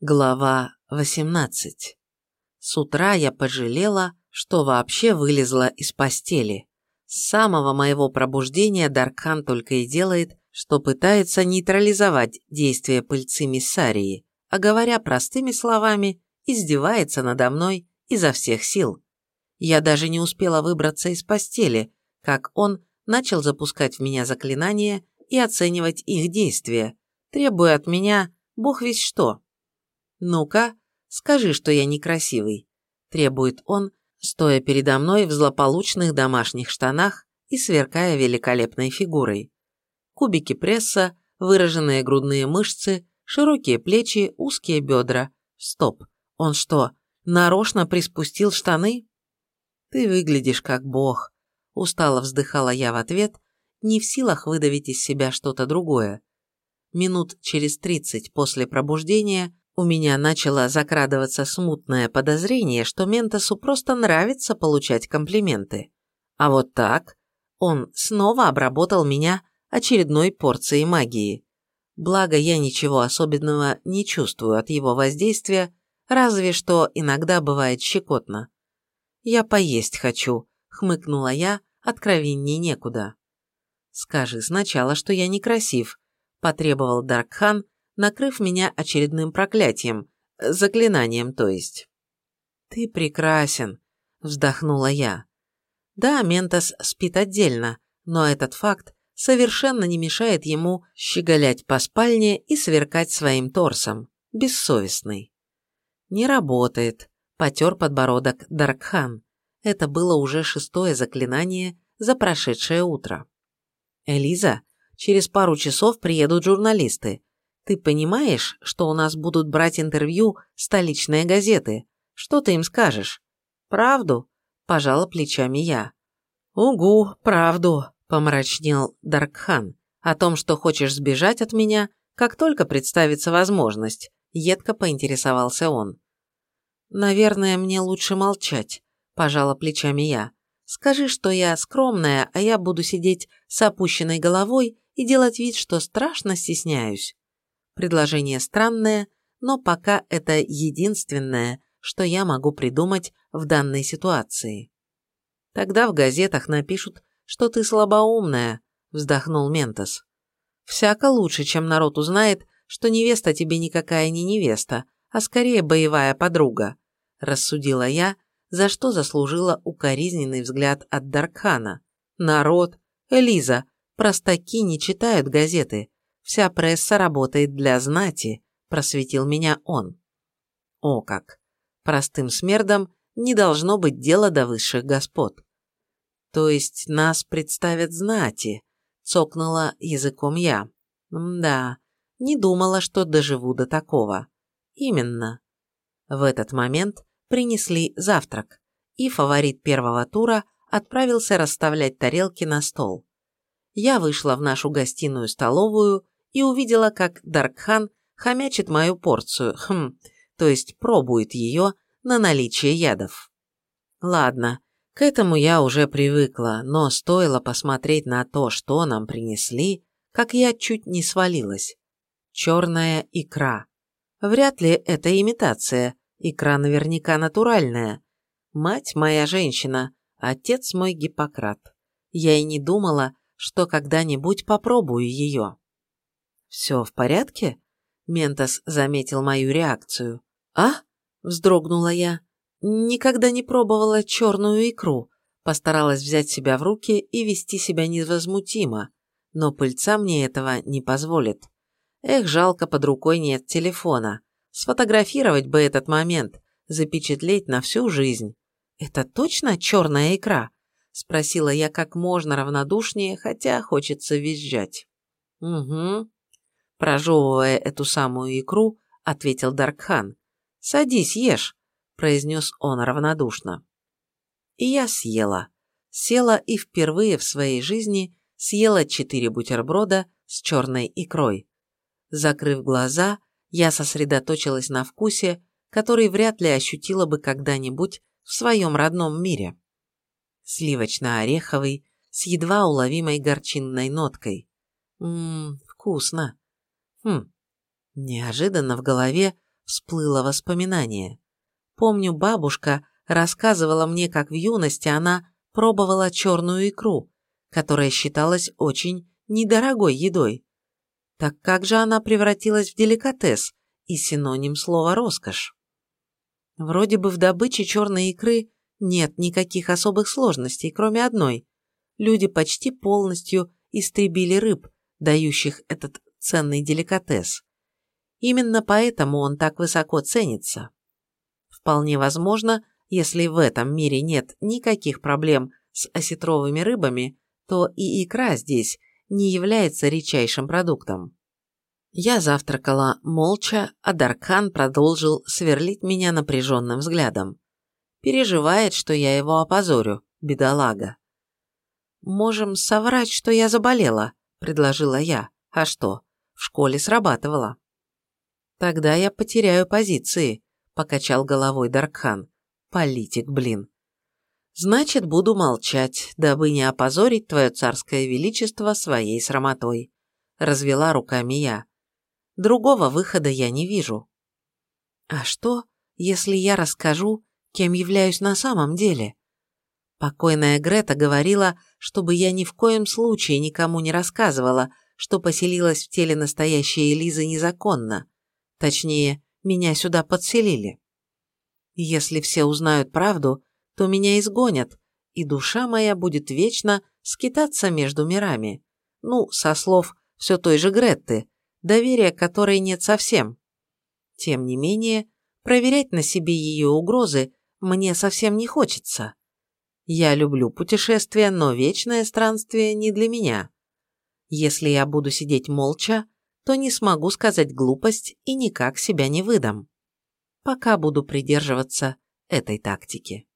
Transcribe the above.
Глава 18. С утра я пожалела, что вообще вылезла из постели. С самого моего пробуждения Даркхан только и делает, что пытается нейтрализовать действия пыльцы Миссарии, а говоря простыми словами, издевается надо мной изо всех сил. Я даже не успела выбраться из постели, как он начал запускать в меня заклинания и оценивать их действия, требуя от меня бог весь что. «Ну-ка, скажи, что я некрасивый», – требует он, стоя передо мной в злополучных домашних штанах и сверкая великолепной фигурой. Кубики пресса, выраженные грудные мышцы, широкие плечи, узкие бедра. Стоп, он что, нарочно приспустил штаны? Ты выглядишь как бог, устало вздыхала я в ответ, не в силах выдавить из себя что-то другое. Минут через тридцать после пробуждения у меня начало закрадываться смутное подозрение, что Ментосу просто нравится получать комплименты. А вот так он снова обработал меня очередной порцией магии. Благо, я ничего особенного не чувствую от его воздействия, разве что иногда бывает щекотно. «Я поесть хочу», — хмыкнула я, откровенней некуда. «Скажи сначала, что я некрасив», — потребовал Даркхан, накрыв меня очередным проклятием, заклинанием, то есть. «Ты прекрасен», – вздохнула я. Да, Ментос спит отдельно, но этот факт совершенно не мешает ему щеголять по спальне и сверкать своим торсом, бессовестный. «Не работает», – потер подбородок Даркхан. Это было уже шестое заклинание за прошедшее утро. «Элиза, через пару часов приедут журналисты. Ты понимаешь, что у нас будут брать интервью столичные газеты? Что ты им скажешь? Правду? Пожала плечами я. Угу, правду, помрачнел Даркхан. О том, что хочешь сбежать от меня, как только представится возможность, едко поинтересовался он. Наверное, мне лучше молчать, пожала плечами я. Скажи, что я скромная, а я буду сидеть с опущенной головой и делать вид, что страшно стесняюсь. Предложение странное, но пока это единственное, что я могу придумать в данной ситуации. Тогда в газетах напишут, что ты слабоумная, вздохнул Ментос. Всяко лучше, чем народ узнает, что невеста тебе никакая не невеста, а скорее боевая подруга, рассудила я, за что заслужила укоризненный взгляд от Даркхана. Народ, Элиза, простаки не читают газеты, Вся пресса работает для знати, просветил меня он. О как! Простым смердам не должно быть дела до высших господ. То есть нас представят знати, цокнула языком я. Да, не думала, что доживу до такого. Именно. В этот момент принесли завтрак, и фаворит первого тура отправился расставлять тарелки на стол. Я вышла в нашу гостиную-столовую и увидела, как Даркхан хомячит мою порцию, хм, то есть пробует ее на наличие ядов. Ладно, к этому я уже привыкла, но стоило посмотреть на то, что нам принесли, как я чуть не свалилась. Черная икра. Вряд ли это имитация, икра наверняка натуральная. Мать моя женщина, отец мой Гиппократ. Я и не думала, что когда-нибудь попробую ее. «Все в порядке?» Ментос заметил мою реакцию. «А?» – вздрогнула я. «Никогда не пробовала черную икру». Постаралась взять себя в руки и вести себя невозмутимо, но пыльца мне этого не позволит. Эх, жалко, под рукой нет телефона. Сфотографировать бы этот момент, запечатлеть на всю жизнь. «Это точно черная икра?» – спросила я как можно равнодушнее, хотя хочется визжать. «Угу», Прожевывая эту самую икру, ответил Даркхан. «Садись, ешь», – произнес он равнодушно. И я съела. Села и впервые в своей жизни съела четыре бутерброда с черной икрой. Закрыв глаза, я сосредоточилась на вкусе, который вряд ли ощутила бы когда-нибудь в своем родном мире. Сливочно-ореховый, с едва уловимой горчинной ноткой. Ммм, вкусно. Хм. Неожиданно в голове всплыло воспоминание. Помню, бабушка рассказывала мне, как в юности она пробовала черную икру, которая считалась очень недорогой едой. Так как же она превратилась в деликатес и синоним слова «роскошь»? Вроде бы в добыче черной икры нет никаких особых сложностей, кроме одной. Люди почти полностью истребили рыб, дающих этот ценный деликатес. Именно поэтому он так высоко ценится. Вполне возможно, если в этом мире нет никаких проблем с осетровыми рыбами, то и икра здесь не является редчайшим продуктом. Я завтракала молча, а Даркан продолжил сверлить меня напряженным взглядом. Переживает, что я его опозорю, бедолага. «Можем соврать, что я заболела», – предложила я. «А что? В школе срабатывало». «Тогда я потеряю позиции», – покачал головой Даркхан. «Политик, блин». «Значит, буду молчать, дабы не опозорить твое царское величество своей срамотой», – развела руками я. «Другого выхода я не вижу». «А что, если я расскажу, кем являюсь на самом деле?» Покойная Грета говорила, чтобы я ни в коем случае никому не рассказывала, что поселилась в теле настоящей Элизы незаконно. Точнее, меня сюда подселили. Если все узнают правду, то меня изгонят, и душа моя будет вечно скитаться между мирами. Ну, со слов все той же Гретты, доверия которой нет совсем. Тем не менее, проверять на себе ее угрозы мне совсем не хочется. Я люблю путешествия, но вечное странствие не для меня. Если я буду сидеть молча, то не смогу сказать глупость и никак себя не выдам. Пока буду придерживаться этой тактики.